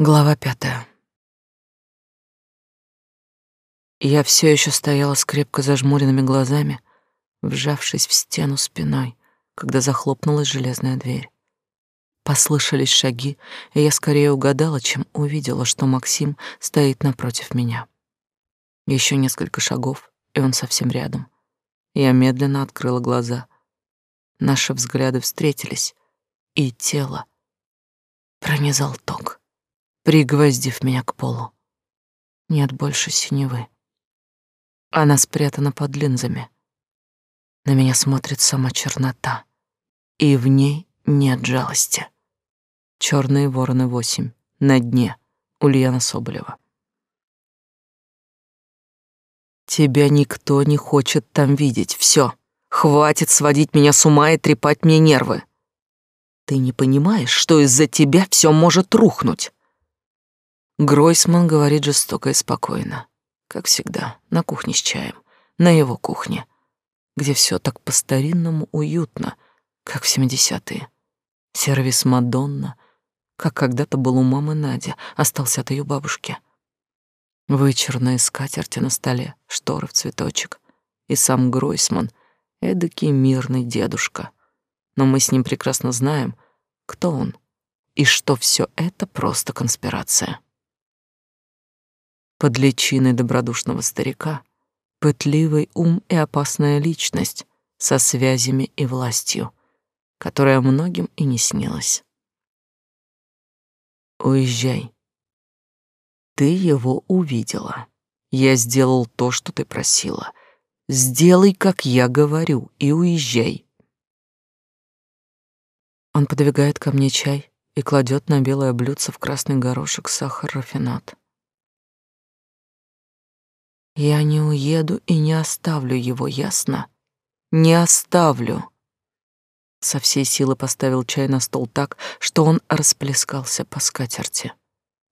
Глава пятая. Я все еще стояла с крепко зажмуренными глазами, вжавшись в стену спиной, когда захлопнулась железная дверь. Послышались шаги, и я скорее угадала, чем увидела, что Максим стоит напротив меня. Еще несколько шагов, и он совсем рядом. Я медленно открыла глаза. Наши взгляды встретились, и тело пронизал ток пригвоздив меня к полу. Нет больше синевы. Она спрятана под линзами. На меня смотрит сама чернота, и в ней нет жалости. Черные вороны восемь на дне Ульяна Соболева. Тебя никто не хочет там видеть. Все. Хватит сводить меня с ума и трепать мне нервы. Ты не понимаешь, что из-за тебя все может рухнуть. Гройсман говорит жестоко и спокойно, как всегда, на кухне с чаем, на его кухне, где все так по-старинному уютно, как в семидесятые. Сервис Мадонна, как когда-то был у мамы Нади, остался от ее бабушки. Вычурные скатерти на столе, шторы в цветочек. И сам Гройсман — эдакий мирный дедушка. Но мы с ним прекрасно знаем, кто он, и что все это просто конспирация. Под личиной добродушного старика пытливый ум и опасная личность со связями и властью, которая многим и не снилась. Уезжай. Ты его увидела. Я сделал то, что ты просила. Сделай, как я говорю, и уезжай. Он подвигает ко мне чай и кладет на белое блюдце в красный горошек сахар рафинат. Я не уеду и не оставлю его, ясно? Не оставлю. Со всей силы поставил чай на стол так, что он расплескался по скатерти.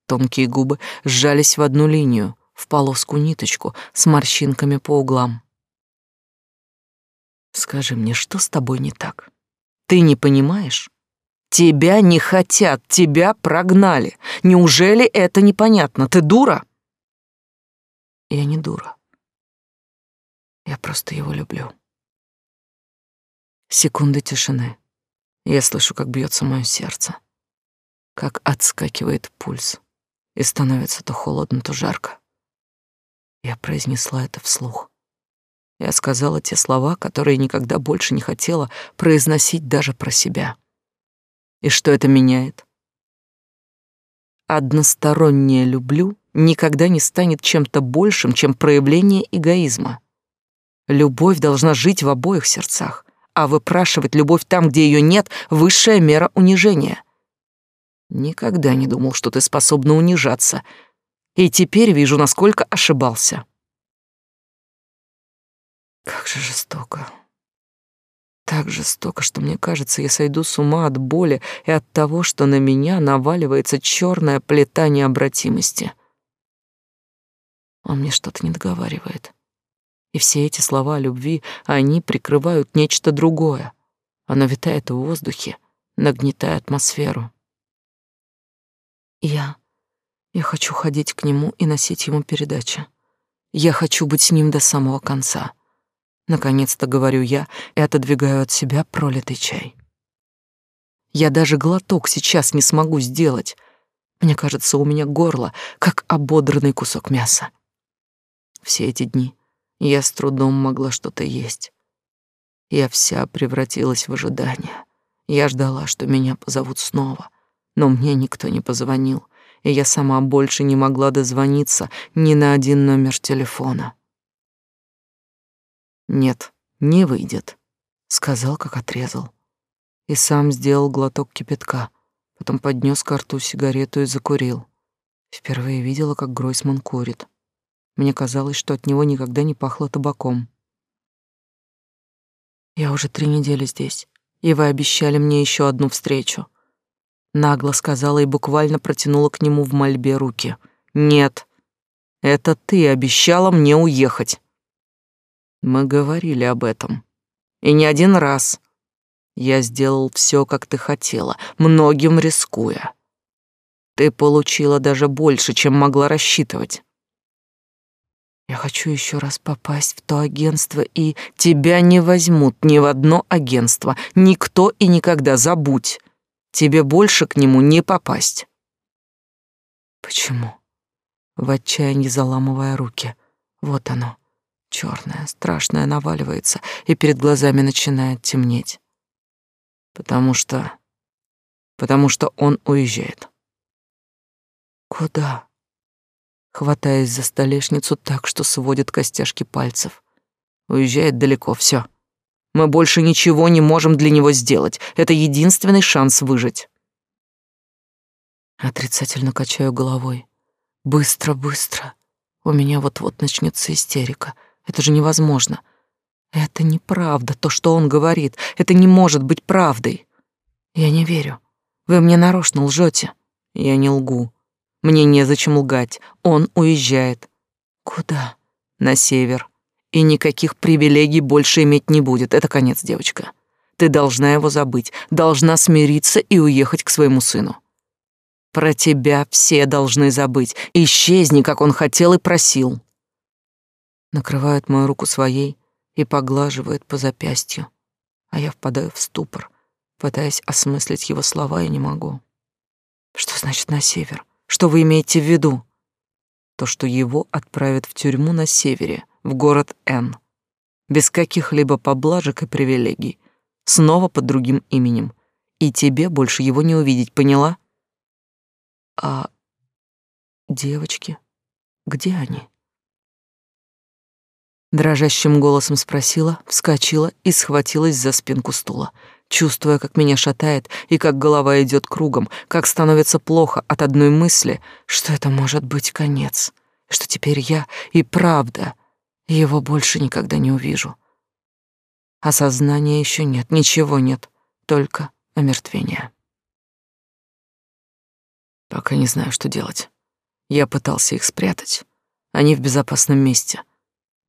Тонкие губы сжались в одну линию, в полоску ниточку с морщинками по углам. Скажи мне, что с тобой не так? Ты не понимаешь? Тебя не хотят, тебя прогнали. Неужели это непонятно? Ты дура? Я не дура. Я просто его люблю. Секунды тишины. Я слышу, как бьется мое сердце, как отскакивает пульс, и становится то холодно, то жарко. Я произнесла это вслух. Я сказала те слова, которые никогда больше не хотела произносить даже про себя. И что это меняет? Одностороннее «люблю» никогда не станет чем-то большим, чем проявление эгоизма. Любовь должна жить в обоих сердцах, а выпрашивать любовь там, где ее нет, высшая мера унижения. Никогда не думал, что ты способна унижаться, и теперь вижу, насколько ошибался. Как же жестоко. Так жестоко, что мне кажется, я сойду с ума от боли и от того, что на меня наваливается черная плита необратимости. Он мне что-то не договаривает. И все эти слова о любви, они прикрывают нечто другое. Оно витает в воздухе, нагнетая атмосферу. Я... Я хочу ходить к нему и носить ему передачи. Я хочу быть с ним до самого конца. Наконец-то говорю я и отодвигаю от себя пролитый чай. Я даже глоток сейчас не смогу сделать. Мне кажется, у меня горло, как ободранный кусок мяса. Все эти дни я с трудом могла что-то есть. Я вся превратилась в ожидание. Я ждала, что меня позовут снова, но мне никто не позвонил, и я сама больше не могла дозвониться ни на один номер телефона. «Нет, не выйдет», — сказал, как отрезал. И сам сделал глоток кипятка, потом поднес к рту сигарету и закурил. Впервые видела, как Гройсман курит. Мне казалось, что от него никогда не пахло табаком. Я уже три недели здесь, и вы обещали мне еще одну встречу. Нагло сказала и буквально протянула к нему в мольбе руки. Нет, это ты обещала мне уехать. Мы говорили об этом. И не один раз. Я сделал все, как ты хотела, многим рискуя. Ты получила даже больше, чем могла рассчитывать. Я хочу еще раз попасть в то агентство, и тебя не возьмут ни в одно агентство. Никто и никогда, забудь. Тебе больше к нему не попасть. Почему? В отчаянии заламывая руки. Вот оно, черное, страшное наваливается, и перед глазами начинает темнеть. Потому что... Потому что он уезжает. Куда? Хватаясь за столешницу так, что сводит костяшки пальцев. Уезжает далеко, все. Мы больше ничего не можем для него сделать. Это единственный шанс выжить. Отрицательно качаю головой. Быстро, быстро. У меня вот-вот начнется истерика. Это же невозможно. Это неправда, то, что он говорит. Это не может быть правдой. Я не верю. Вы мне нарочно лжете. Я не лгу. Мне незачем лгать. Он уезжает. Куда? На север. И никаких привилегий больше иметь не будет. Это конец, девочка. Ты должна его забыть, должна смириться и уехать к своему сыну. Про тебя все должны забыть. Исчезни, как он хотел и просил. Накрывает мою руку своей и поглаживает по запястью, а я впадаю в ступор, пытаясь осмыслить его слова, и не могу. Что значит на север? Что вы имеете в виду? То, что его отправят в тюрьму на севере, в город Н, без каких-либо поблажек и привилегий, снова под другим именем, и тебе больше его не увидеть, поняла? А девочки, где они? Дрожащим голосом спросила, вскочила и схватилась за спинку стула чувствуя, как меня шатает и как голова идет кругом, как становится плохо от одной мысли, что это может быть конец, что теперь я и правда его больше никогда не увижу. Осознания еще нет, ничего нет, только омертвение. Пока не знаю, что делать. Я пытался их спрятать. Они в безопасном месте.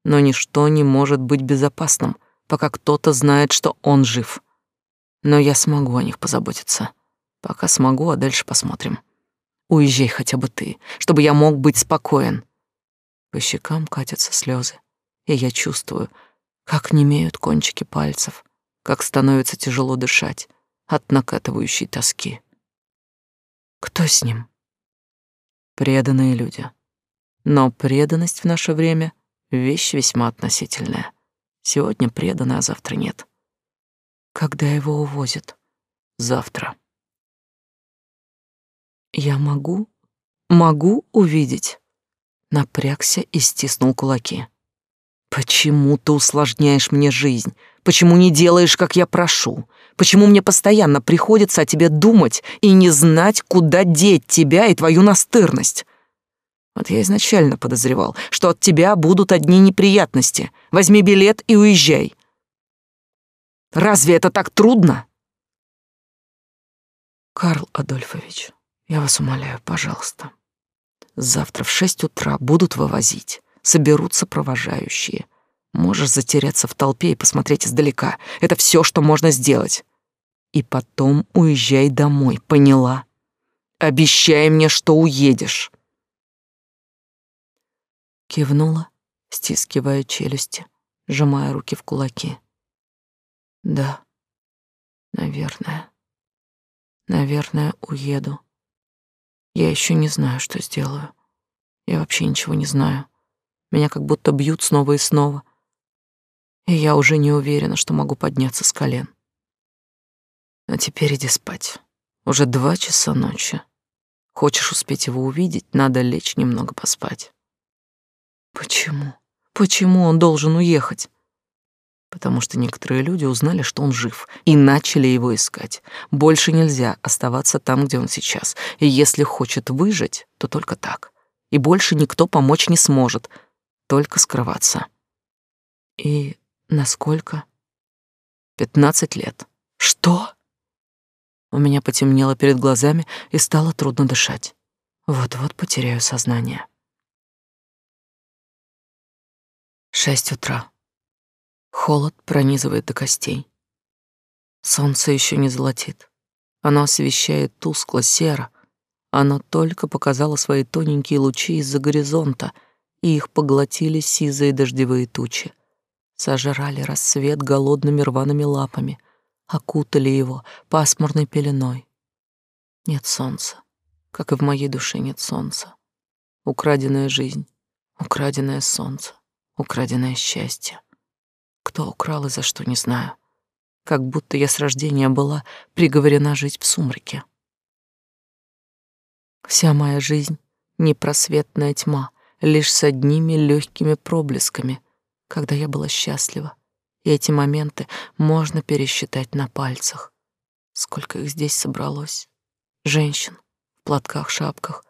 Но ничто не может быть безопасным, пока кто-то знает, что он жив. Но я смогу о них позаботиться. Пока смогу, а дальше посмотрим. Уезжай хотя бы ты, чтобы я мог быть спокоен. По щекам катятся слезы, и я чувствую, как немеют кончики пальцев, как становится тяжело дышать от накатывающей тоски. Кто с ним? Преданные люди. Но преданность в наше время — вещь весьма относительная. Сегодня преданы, а завтра нет. Когда его увозят? Завтра. Я могу, могу увидеть. Напрягся и стиснул кулаки. Почему ты усложняешь мне жизнь? Почему не делаешь, как я прошу? Почему мне постоянно приходится о тебе думать и не знать, куда деть тебя и твою настырность? Вот я изначально подозревал, что от тебя будут одни неприятности. Возьми билет и уезжай. Разве это так трудно? Карл Адольфович, я вас умоляю, пожалуйста. Завтра в шесть утра будут вывозить. Соберутся провожающие. Можешь затеряться в толпе и посмотреть издалека. Это все, что можно сделать. И потом уезжай домой, поняла? Обещай мне, что уедешь. Кивнула, стискивая челюсти, сжимая руки в кулаки. Да, наверное. Наверное, уеду. Я еще не знаю, что сделаю. Я вообще ничего не знаю. Меня как будто бьют снова и снова. И я уже не уверена, что могу подняться с колен. А теперь иди спать. Уже два часа ночи. Хочешь успеть его увидеть, надо лечь немного поспать. Почему? Почему он должен уехать? Потому что некоторые люди узнали, что он жив, и начали его искать. Больше нельзя оставаться там, где он сейчас. И если хочет выжить, то только так. И больше никто помочь не сможет, только скрываться. И насколько? Пятнадцать лет. Что? У меня потемнело перед глазами и стало трудно дышать. Вот-вот потеряю сознание. Шесть утра. Холод пронизывает до костей. Солнце еще не золотит. Оно освещает тускло, серо, Оно только показало свои тоненькие лучи из-за горизонта, и их поглотили сизые дождевые тучи. Сожрали рассвет голодными рваными лапами, окутали его пасмурной пеленой. Нет солнца, как и в моей душе нет солнца. Украденная жизнь, украденное солнце, украденное счастье. Кто украл и за что, не знаю. Как будто я с рождения была приговорена жить в сумраке. Вся моя жизнь — непросветная тьма, лишь с одними легкими проблесками, когда я была счастлива. И эти моменты можно пересчитать на пальцах. Сколько их здесь собралось. Женщин в платках-шапках,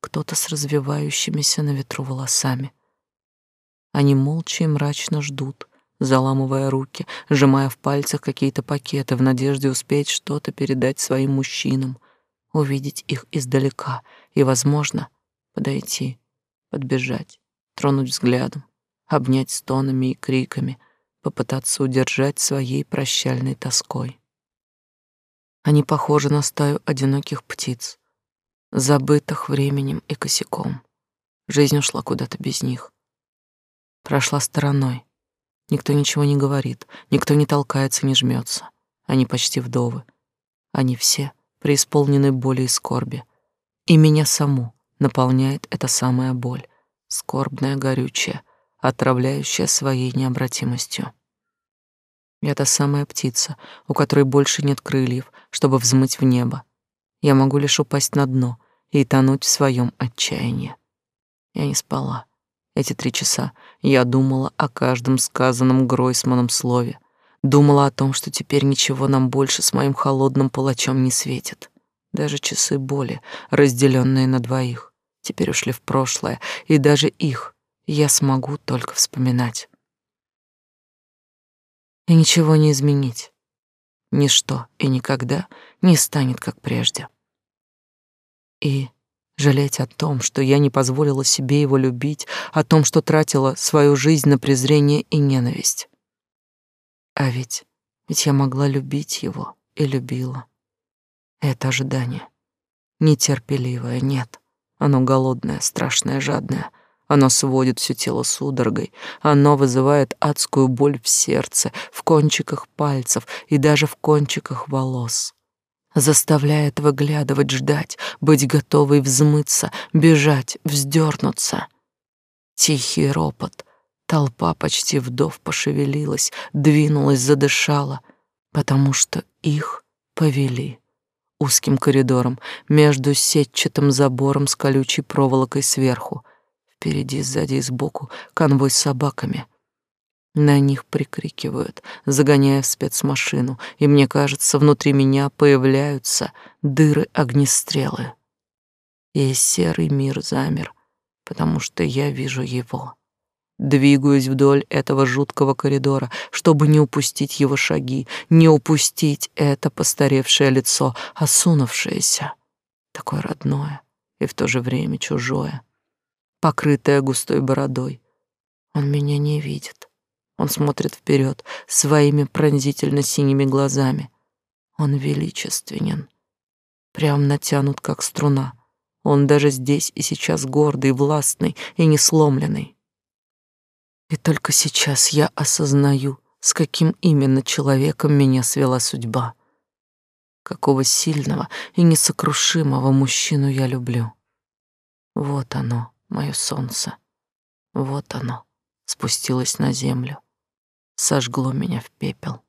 кто-то с развивающимися на ветру волосами. Они молча и мрачно ждут, заламывая руки, сжимая в пальцах какие-то пакеты в надежде успеть что-то передать своим мужчинам, увидеть их издалека и, возможно, подойти, подбежать, тронуть взглядом, обнять стонами и криками, попытаться удержать своей прощальной тоской. Они похожи на стаю одиноких птиц, забытых временем и косяком. Жизнь ушла куда-то без них. Прошла стороной. Никто ничего не говорит, никто не толкается, не жмется. Они почти вдовы. Они все преисполнены боли и скорби. И меня саму наполняет эта самая боль, скорбная, горючая, отравляющая своей необратимостью. Я та самая птица, у которой больше нет крыльев, чтобы взмыть в небо. Я могу лишь упасть на дно и тонуть в своем отчаянии. Я не спала. Эти три часа я думала о каждом сказанном Гройсманом слове, думала о том, что теперь ничего нам больше с моим холодным палачом не светит. Даже часы боли, разделенные на двоих, теперь ушли в прошлое, и даже их я смогу только вспоминать. И ничего не изменить. Ничто и никогда не станет как прежде. И жалеть о том, что я не позволила себе его любить, о том, что тратила свою жизнь на презрение и ненависть. А ведь, ведь я могла любить его и любила. Это ожидание. Нетерпеливое, нет. Оно голодное, страшное, жадное. Оно сводит все тело судорогой. Оно вызывает адскую боль в сердце, в кончиках пальцев и даже в кончиках волос заставляет выглядывать, ждать, быть готовой взмыться, бежать, вздернуться. Тихий ропот. Толпа почти вдов пошевелилась, двинулась, задышала, потому что их повели узким коридором между сетчатым забором с колючей проволокой сверху. Впереди, сзади и сбоку конвой с собаками — на них прикрикивают, загоняя в спецмашину, и мне кажется, внутри меня появляются дыры-огнестрелы. И серый мир замер, потому что я вижу его. Двигаюсь вдоль этого жуткого коридора, чтобы не упустить его шаги, не упустить это постаревшее лицо, осунувшееся, такое родное и в то же время чужое, покрытое густой бородой. Он меня не видит. Он смотрит вперед своими пронзительно синими глазами. Он величественен, прям натянут, как струна. Он даже здесь и сейчас гордый, властный и не сломленный. И только сейчас я осознаю, с каким именно человеком меня свела судьба. Какого сильного и несокрушимого мужчину я люблю. Вот оно, мое солнце. Вот оно, спустилось на землю сожгло меня в пепел.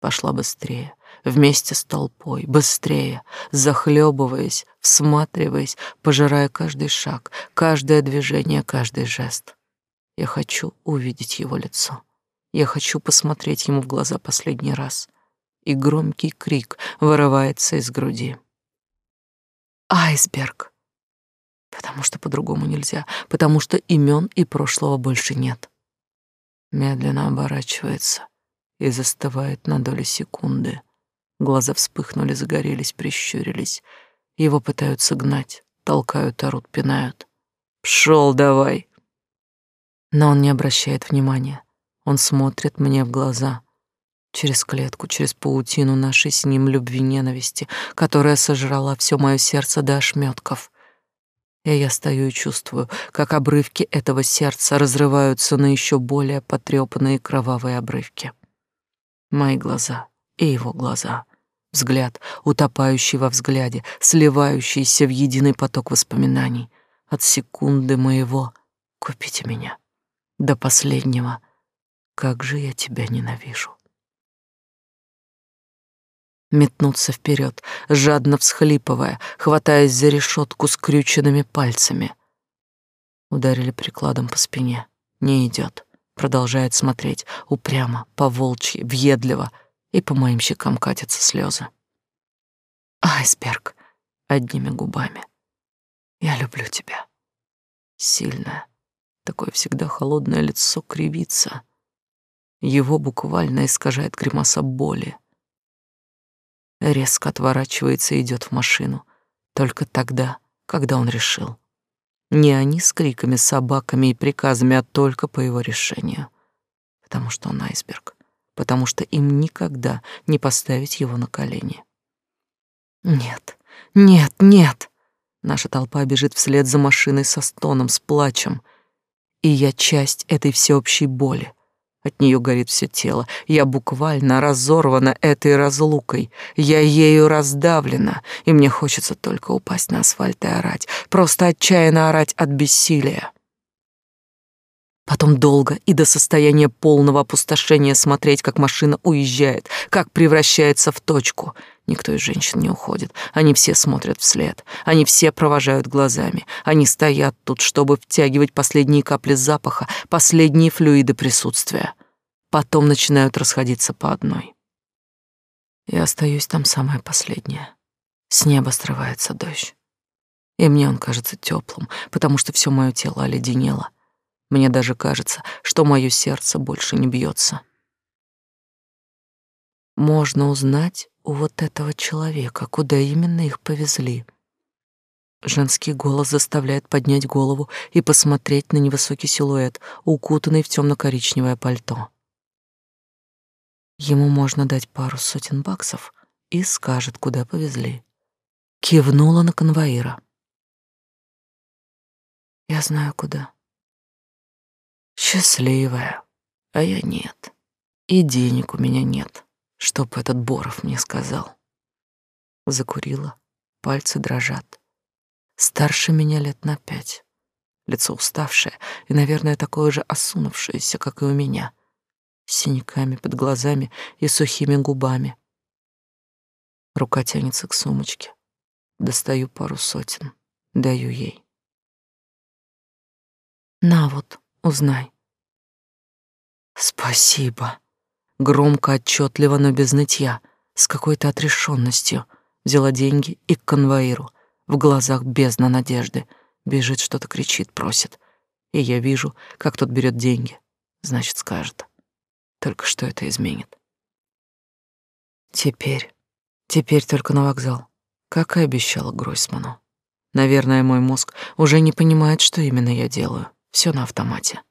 Пошла быстрее, вместе с толпой, быстрее, захлебываясь, всматриваясь, пожирая каждый шаг, каждое движение, каждый жест. Я хочу увидеть его лицо. Я хочу посмотреть ему в глаза последний раз. И громкий крик вырывается из груди. Айсберг. Потому что по-другому нельзя, потому что имен и прошлого больше нет медленно оборачивается и застывает на долю секунды. Глаза вспыхнули, загорелись, прищурились. Его пытаются гнать, толкают, орут, пинают. «Пшёл давай!» Но он не обращает внимания. Он смотрит мне в глаза. через клетку, через паутину нашей с ним любви-ненависти, которая сожрала все мое сердце до ошметков. И я стою и чувствую, как обрывки этого сердца разрываются на еще более потрепанные кровавые обрывки. Мои глаза и его глаза. Взгляд, утопающий во взгляде, сливающийся в единый поток воспоминаний. От секунды моего «Купите меня» до последнего «Как же я тебя ненавижу» метнуться вперед, жадно всхлипывая, хватаясь за решетку скрюченными пальцами. Ударили прикладом по спине. Не идет. Продолжает смотреть упрямо, по-волчьи, въедливо, и по моим щекам катятся слезы. Айсберг одними губами. Я люблю тебя. Сильное, такое всегда холодное лицо кривится. Его буквально искажает гримаса боли резко отворачивается и идет в машину. Только тогда, когда он решил. Не они с криками, собаками и приказами, а только по его решению. Потому что он айсберг. Потому что им никогда не поставить его на колени. Нет, нет, нет. Наша толпа бежит вслед за машиной со стоном, с плачем. И я часть этой всеобщей боли от нее горит все тело. Я буквально разорвана этой разлукой. Я ею раздавлена, и мне хочется только упасть на асфальт и орать. Просто отчаянно орать от бессилия. Потом долго и до состояния полного опустошения смотреть, как машина уезжает, как превращается в точку. Никто из женщин не уходит. Они все смотрят вслед. Они все провожают глазами. Они стоят тут, чтобы втягивать последние капли запаха, последние флюиды присутствия. Потом начинают расходиться по одной. Я остаюсь там самая последняя. С неба срывается дождь. И мне он кажется теплым, потому что все мое тело оледенело — мне даже кажется, что мое сердце больше не бьется. Можно узнать у вот этого человека, куда именно их повезли. Женский голос заставляет поднять голову и посмотреть на невысокий силуэт, укутанный в темно-коричневое пальто. Ему можно дать пару сотен баксов и скажет, куда повезли. Кивнула на конвоира. Я знаю, куда. Счастливая, а я нет. И денег у меня нет, чтоб этот Боров мне сказал. Закурила, пальцы дрожат. Старше меня лет на пять. Лицо уставшее и, наверное, такое же осунувшееся, как и у меня, с синяками под глазами и сухими губами. Рука тянется к сумочке. Достаю пару сотен, даю ей. На вот, Узнай. Спасибо. Громко, отчетливо, но без нытья, с какой-то отрешенностью. Взяла деньги и к конвоиру. В глазах бездна надежды. Бежит, что-то кричит, просит. И я вижу, как тот берет деньги. Значит, скажет. Только что это изменит? Теперь, теперь только на вокзал, как и обещала Гройсману. Наверное, мой мозг уже не понимает, что именно я делаю. Все на автомате.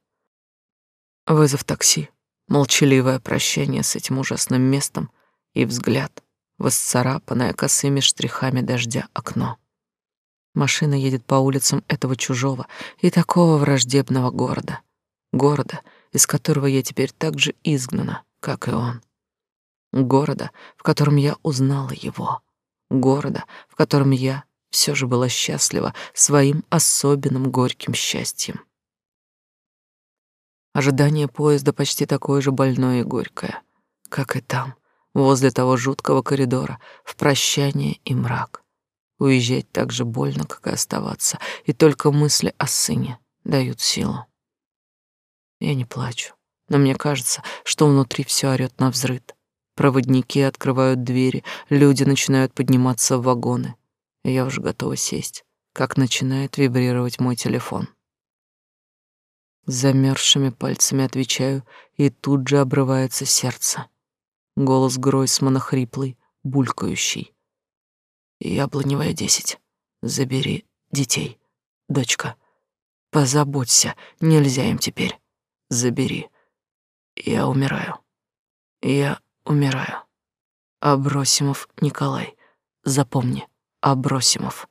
Вызов такси, молчаливое прощание с этим ужасным местом и взгляд, восцарапанное косыми штрихами дождя окно. Машина едет по улицам этого чужого и такого враждебного города. Города, из которого я теперь так же изгнана, как и он. Города, в котором я узнала его. Города, в котором я все же была счастлива своим особенным горьким счастьем. Ожидание поезда почти такое же больное и горькое, как и там, возле того жуткого коридора, в прощание и мрак. Уезжать так же больно, как и оставаться, и только мысли о сыне дают силу. Я не плачу, но мне кажется, что внутри все орёт на взрыд. Проводники открывают двери, люди начинают подниматься в вагоны. Я уже готова сесть, как начинает вибрировать мой телефон. Замерзшими пальцами отвечаю, и тут же обрывается сердце. Голос Гройсмана хриплый, булькающий. «Яблоневая десять. Забери детей. Дочка, позаботься, нельзя им теперь. Забери. Я умираю. Я умираю. Абросимов Николай, запомни, Абросимов.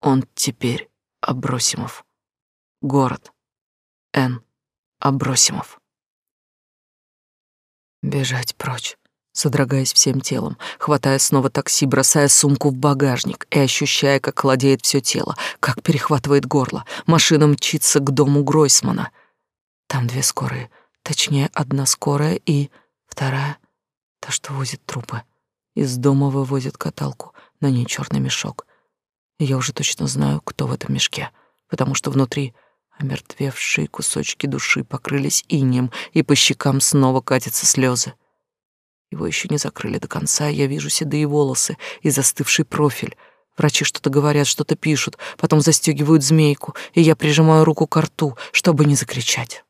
Он теперь Абросимов. Город. Н. Абросимов. Бежать прочь, содрогаясь всем телом, хватая снова такси, бросая сумку в багажник и ощущая, как холодеет все тело, как перехватывает горло. Машина мчится к дому Гройсмана. Там две скорые, точнее, одна скорая и вторая, та, что возит трупы. Из дома вывозят каталку, на ней черный мешок. Я уже точно знаю, кто в этом мешке, потому что внутри омертвевшие кусочки души покрылись инеем, и по щекам снова катятся слезы. Его еще не закрыли до конца, я вижу седые волосы и застывший профиль. Врачи что-то говорят, что-то пишут, потом застегивают змейку, и я прижимаю руку к рту, чтобы не закричать.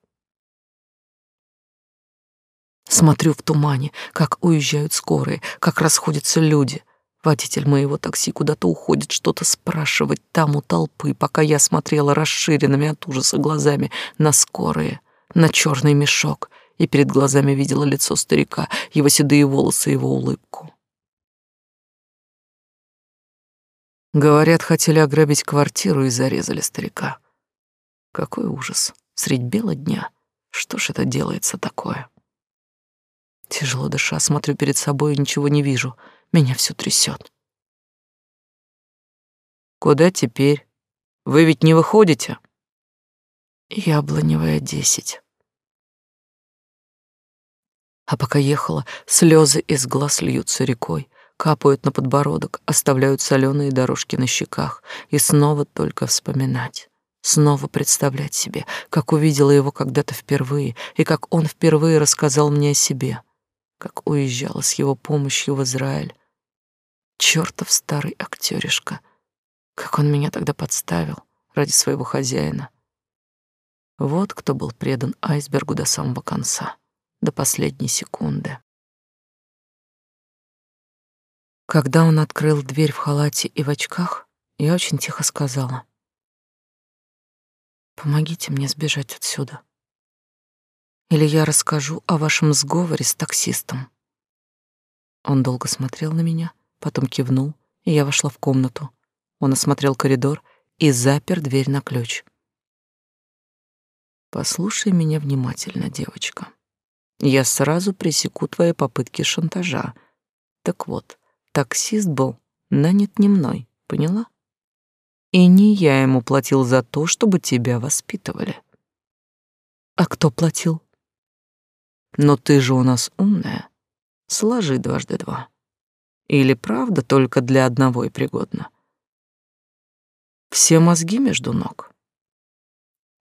Смотрю в тумане, как уезжают скорые, как расходятся люди. Водитель моего такси куда-то уходит что-то спрашивать там у толпы, пока я смотрела расширенными от ужаса глазами на скорые, на черный мешок, и перед глазами видела лицо старика, его седые волосы, его улыбку. Говорят, хотели ограбить квартиру и зарезали старика. Какой ужас. Средь бела дня. Что ж это делается такое? Тяжело дыша, смотрю перед собой и ничего не вижу. Меня все трясет. Куда теперь? Вы ведь не выходите? Яблоневая, десять. А пока ехала, слезы из глаз льются рекой, капают на подбородок, оставляют соленые дорожки на щеках, и снова только вспоминать. Снова представлять себе, как увидела его когда-то впервые, и как он впервые рассказал мне о себе, как уезжала с его помощью в Израиль. Чёртов старый актёришка, как он меня тогда подставил ради своего хозяина. Вот кто был предан айсбергу до самого конца до последней секунды. Когда он открыл дверь в халате и в очках, я очень тихо сказала: "Помогите мне сбежать отсюда. Или я расскажу о вашем сговоре с таксистом". Он долго смотрел на меня, потом кивнул, и я вошла в комнату. Он осмотрел коридор и запер дверь на ключ. Послушай меня внимательно, девочка я сразу пресеку твои попытки шантажа. Так вот, таксист был нанят не мной, поняла? И не я ему платил за то, чтобы тебя воспитывали. А кто платил? Но ты же у нас умная. Сложи дважды два. Или правда только для одного и пригодно? Все мозги между ног.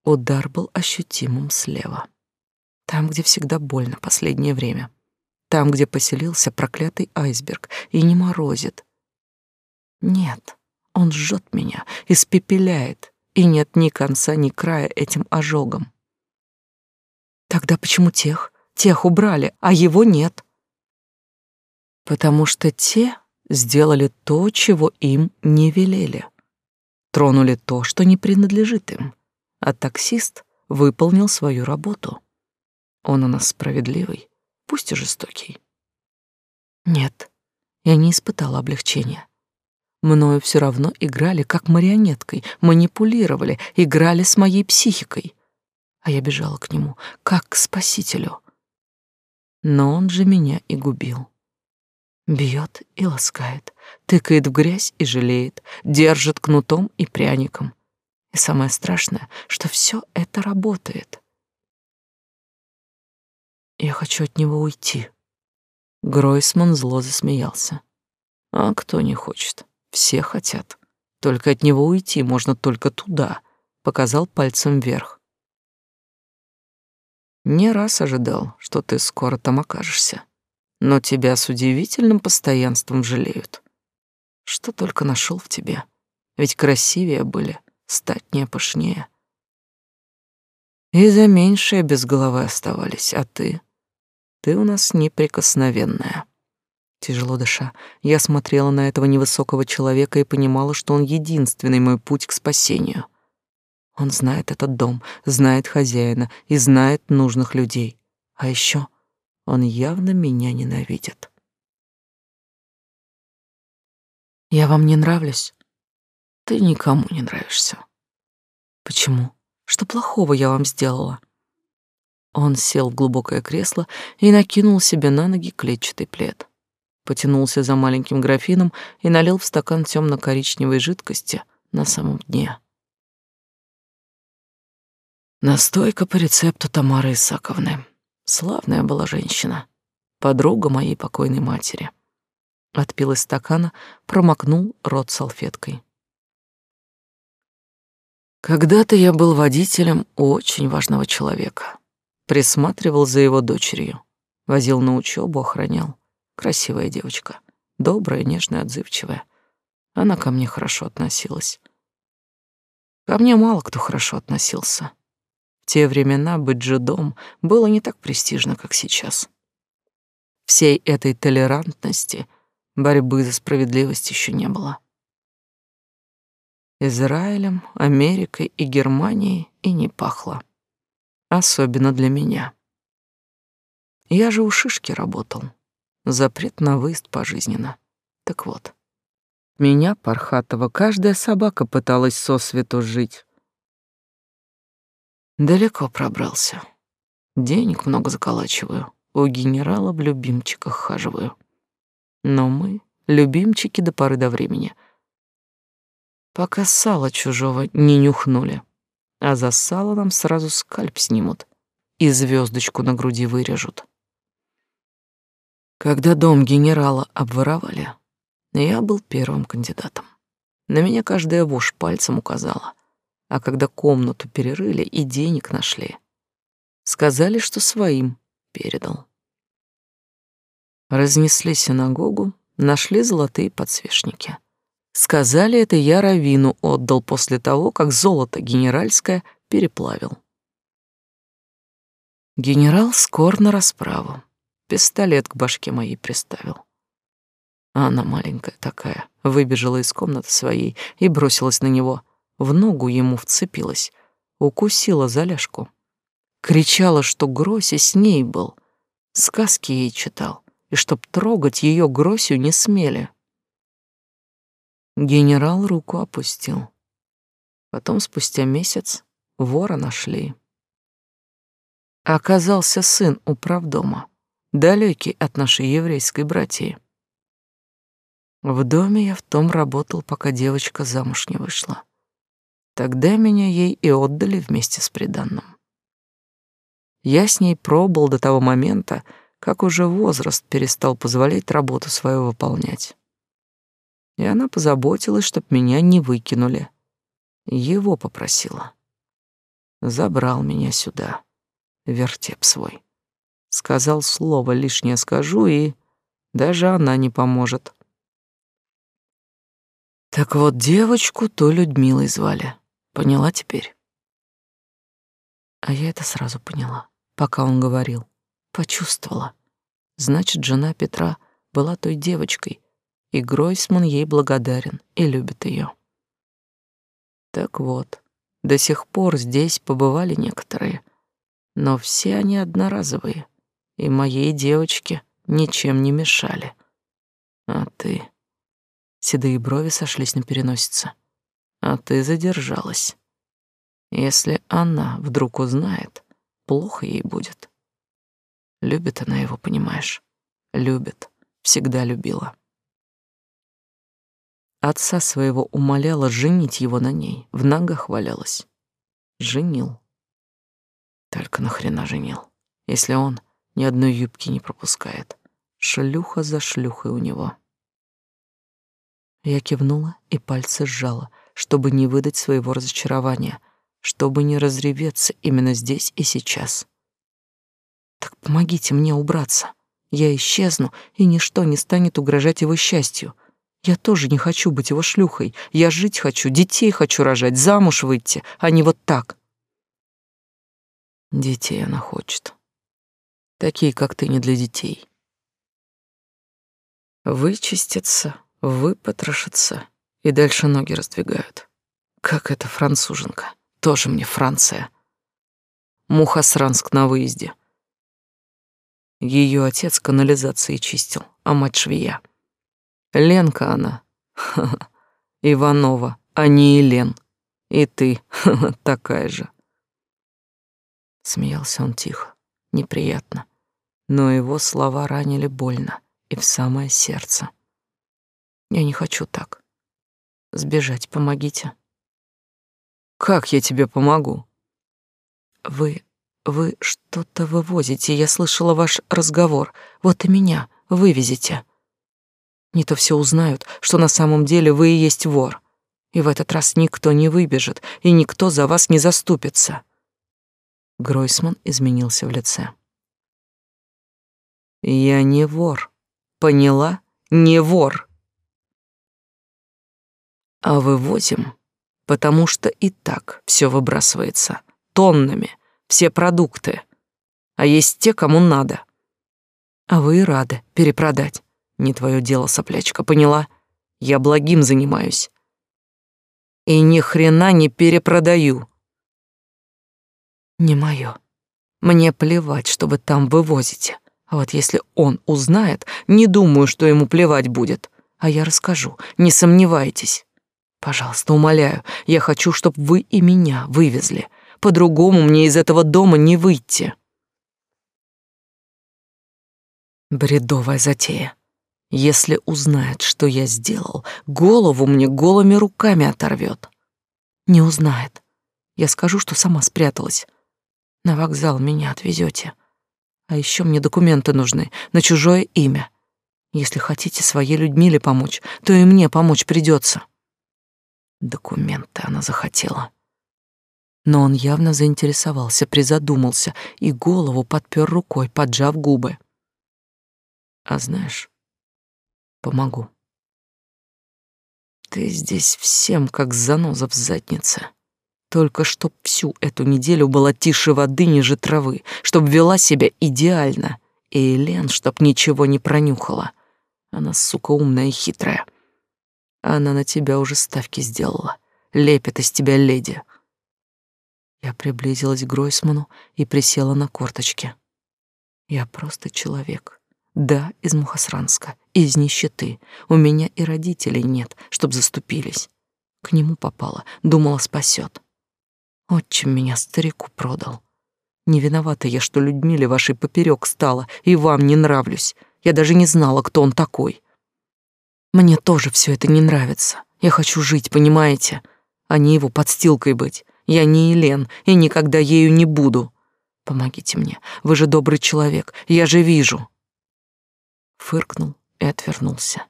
Удар был ощутимым слева. Там, где всегда больно последнее время. Там, где поселился проклятый айсберг и не морозит. Нет, он жжет меня, испепеляет, и нет ни конца, ни края этим ожогом. Тогда почему тех, тех убрали, а его нет? Потому что те сделали то, чего им не велели. Тронули то, что не принадлежит им, а таксист выполнил свою работу. Он у нас справедливый, пусть и жестокий. Нет, я не испытала облегчения. Мною все равно играли как марионеткой, манипулировали, играли с моей психикой. А я бежала к нему, как к спасителю. Но он же меня и губил. Бьет и ласкает, тыкает в грязь и жалеет, держит кнутом и пряником. И самое страшное, что все это работает. Я хочу от него уйти. Гройсман зло засмеялся. А кто не хочет? Все хотят. Только от него уйти можно только туда, показал пальцем вверх. Не раз ожидал, что ты скоро там окажешься. Но тебя с удивительным постоянством жалеют. Что только нашел в тебе. Ведь красивее были, статнее, пышнее. И за меньшее без головы оставались, а ты ты у нас неприкосновенная. Тяжело дыша, я смотрела на этого невысокого человека и понимала, что он единственный мой путь к спасению. Он знает этот дом, знает хозяина и знает нужных людей. А еще Он явно меня ненавидит. Я вам не нравлюсь? Ты никому не нравишься. Почему? Что плохого я вам сделала? Он сел в глубокое кресло и накинул себе на ноги клетчатый плед. Потянулся за маленьким графином и налил в стакан темно-коричневой жидкости на самом дне. Настойка по рецепту Тамары Исаковны. Славная была женщина, подруга моей покойной матери. Отпил из стакана, промокнул рот салфеткой. Когда-то я был водителем очень важного человека. Присматривал за его дочерью. Возил на учебу, охранял. Красивая девочка. Добрая, нежная, отзывчивая. Она ко мне хорошо относилась. Ко мне мало кто хорошо относился. Те времена быть жидом было не так престижно, как сейчас. Всей этой толерантности, борьбы за справедливость еще не было. Израилем, Америкой и Германией и не пахло. Особенно для меня. Я же у Шишки работал. Запрет на выезд пожизненно. Так вот, меня, Пархатова, каждая собака пыталась сосвету жить. Далеко пробрался. Денег много заколачиваю. У генерала в любимчиках хаживаю. Но мы любимчики до поры до времени — пока сало чужого не нюхнули. А за сало нам сразу скальп снимут и звездочку на груди вырежут. Когда дом генерала обворовали, я был первым кандидатом. На меня каждая вошь пальцем указала. А когда комнату перерыли и денег нашли, сказали, что своим передал. Разнесли синагогу, нашли золотые подсвечники — Сказали, это я Равину отдал после того, как золото генеральское переплавил. Генерал скор на расправу. Пистолет к башке моей приставил. А она маленькая такая, выбежала из комнаты своей и бросилась на него. В ногу ему вцепилась, укусила за ляжку. Кричала, что Гроси с ней был. Сказки ей читал, и чтоб трогать ее Гросью не смели. Генерал руку опустил. Потом, спустя месяц, вора нашли. Оказался сын управдома, далекий от нашей еврейской братьи. В доме я в том работал, пока девочка замуж не вышла. Тогда меня ей и отдали вместе с приданным. Я с ней пробыл до того момента, как уже возраст перестал позволять работу свою выполнять и она позаботилась, чтоб меня не выкинули. Его попросила. Забрал меня сюда, вертеп свой. Сказал слово лишнее скажу, и даже она не поможет. Так вот, девочку то Людмилой звали. Поняла теперь? А я это сразу поняла, пока он говорил. Почувствовала. Значит, жена Петра была той девочкой, и Гройсман ей благодарен и любит ее. Так вот, до сих пор здесь побывали некоторые, но все они одноразовые, и моей девочке ничем не мешали. А ты... Седые брови сошлись на переносице. А ты задержалась. Если она вдруг узнает, плохо ей будет. Любит она его, понимаешь? Любит, всегда любила. Отца своего умоляла женить его на ней, в ногах валялась. Женил. Только нахрена женил, если он ни одной юбки не пропускает. Шлюха за шлюхой у него. Я кивнула и пальцы сжала, чтобы не выдать своего разочарования, чтобы не разреветься именно здесь и сейчас. Так помогите мне убраться. Я исчезну, и ничто не станет угрожать его счастью. Я тоже не хочу быть его шлюхой. Я жить хочу, детей хочу рожать, замуж выйти, а не вот так. Детей она хочет. Такие, как ты, не для детей. Вычистятся, выпотрошатся и дальше ноги раздвигают. Как эта француженка. Тоже мне Франция. Мухосранск на выезде. Ее отец канализации чистил, а мать швея. Ленка она. Иванова, а не Елен. И ты такая же. Смеялся он тихо, неприятно, но его слова ранили больно и в самое сердце. Я не хочу так. Сбежать помогите. Как я тебе помогу? Вы вы что-то вывозите, я слышала ваш разговор. Вот и меня вывезете. Не то все узнают, что на самом деле вы и есть вор. И в этот раз никто не выбежит, и никто за вас не заступится. Гройсман изменился в лице. Я не вор. Поняла? Не вор. А вывозим, потому что и так все выбрасывается тоннами все продукты. А есть те, кому надо. А вы и рады перепродать. Не твое дело, соплячка, поняла? Я благим занимаюсь. И ни хрена не перепродаю. Не мое. Мне плевать, что вы там вывозите. А вот если он узнает, не думаю, что ему плевать будет. А я расскажу, не сомневайтесь. Пожалуйста, умоляю, я хочу, чтобы вы и меня вывезли. По-другому мне из этого дома не выйти. Бредовая затея. Если узнает, что я сделал, голову мне голыми руками оторвет. Не узнает. Я скажу, что сама спряталась. На вокзал меня отвезете. А еще мне документы нужны на чужое имя. Если хотите своей Людмиле помочь, то и мне помочь придется. Документы она захотела но он явно заинтересовался, призадумался и голову подпер рукой, поджав губы. А знаешь, помогу. Ты здесь всем как заноза в заднице. Только чтоб всю эту неделю была тише воды ниже травы, чтоб вела себя идеально, и Элен чтоб ничего не пронюхала. Она, сука, умная и хитрая. Она на тебя уже ставки сделала. Лепит из тебя леди. Я приблизилась к Гройсману и присела на корточки. Я просто человек. Да, из Мухосранска, из нищеты. У меня и родителей нет, чтоб заступились. К нему попала, думала, спасет. Отчим меня старику продал. Не виновата я, что Людмиле вашей поперек стала, и вам не нравлюсь. Я даже не знала, кто он такой. Мне тоже все это не нравится. Я хочу жить, понимаете? А не его подстилкой быть. Я не Елен и никогда ею не буду. Помогите мне, вы же добрый человек, я же вижу. Фыркнул и отвернулся.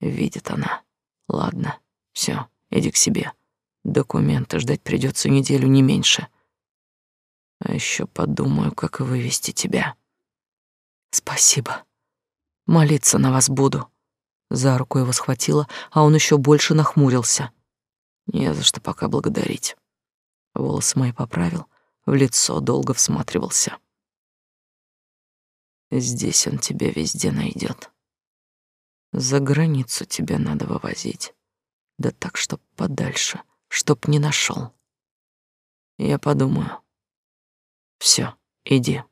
Видит она. Ладно, все, иди к себе. Документы ждать придется неделю, не меньше. А еще подумаю, как вывести тебя. Спасибо. Молиться на вас буду. За руку его схватила, а он еще больше нахмурился. Не за что пока благодарить. Волосы мои поправил, в лицо долго всматривался. Здесь он тебя везде найдет. За границу тебя надо вывозить. Да так, чтоб подальше, чтоб не нашел. Я подумаю. Все, иди.